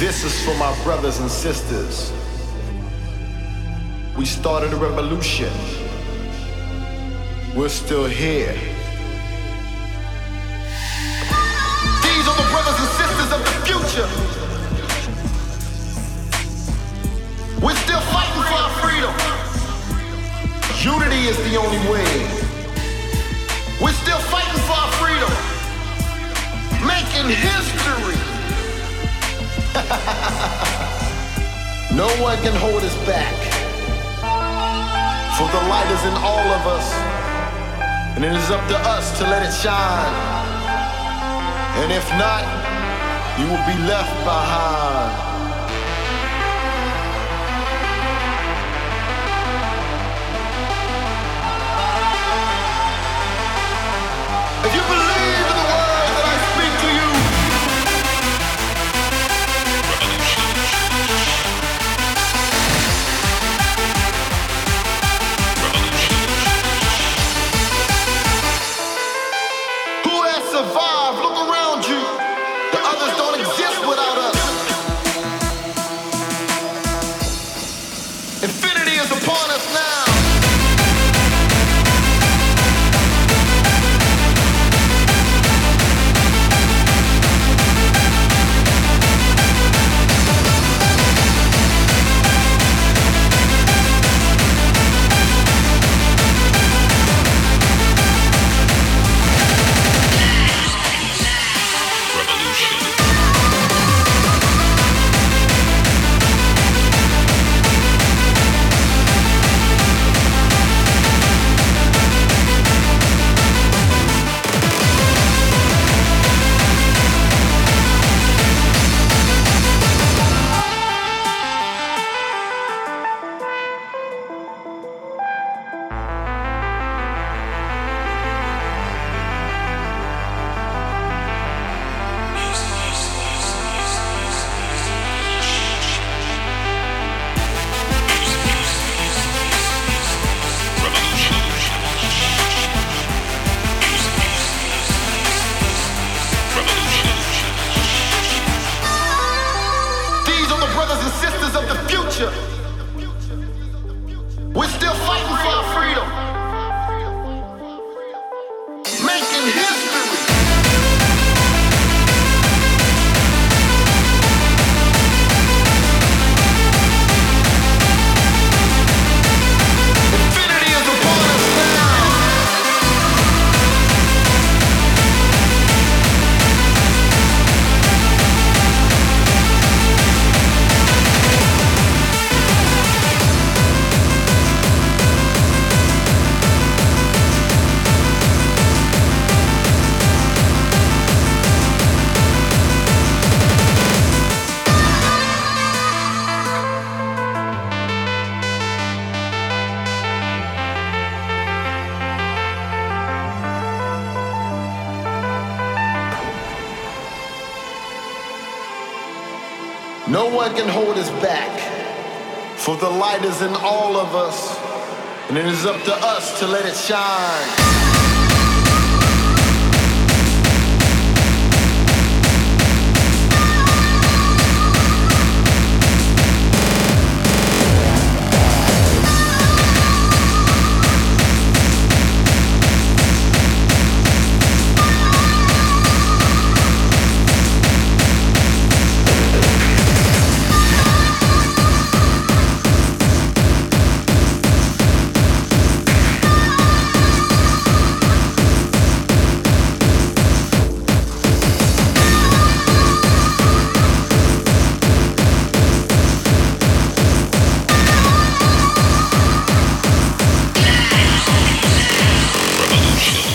This is for my brothers and sisters. We started a revolution. We're still here. These are the brothers and sisters of the future. We're still fighting for our freedom. Unity is the only way. No one can hold us back. For the light is in all of us. And it is up to us to let it shine. And if not, you will be left behind. No one can hold us back, for the light is in all of us, and it is up to us to let it shine.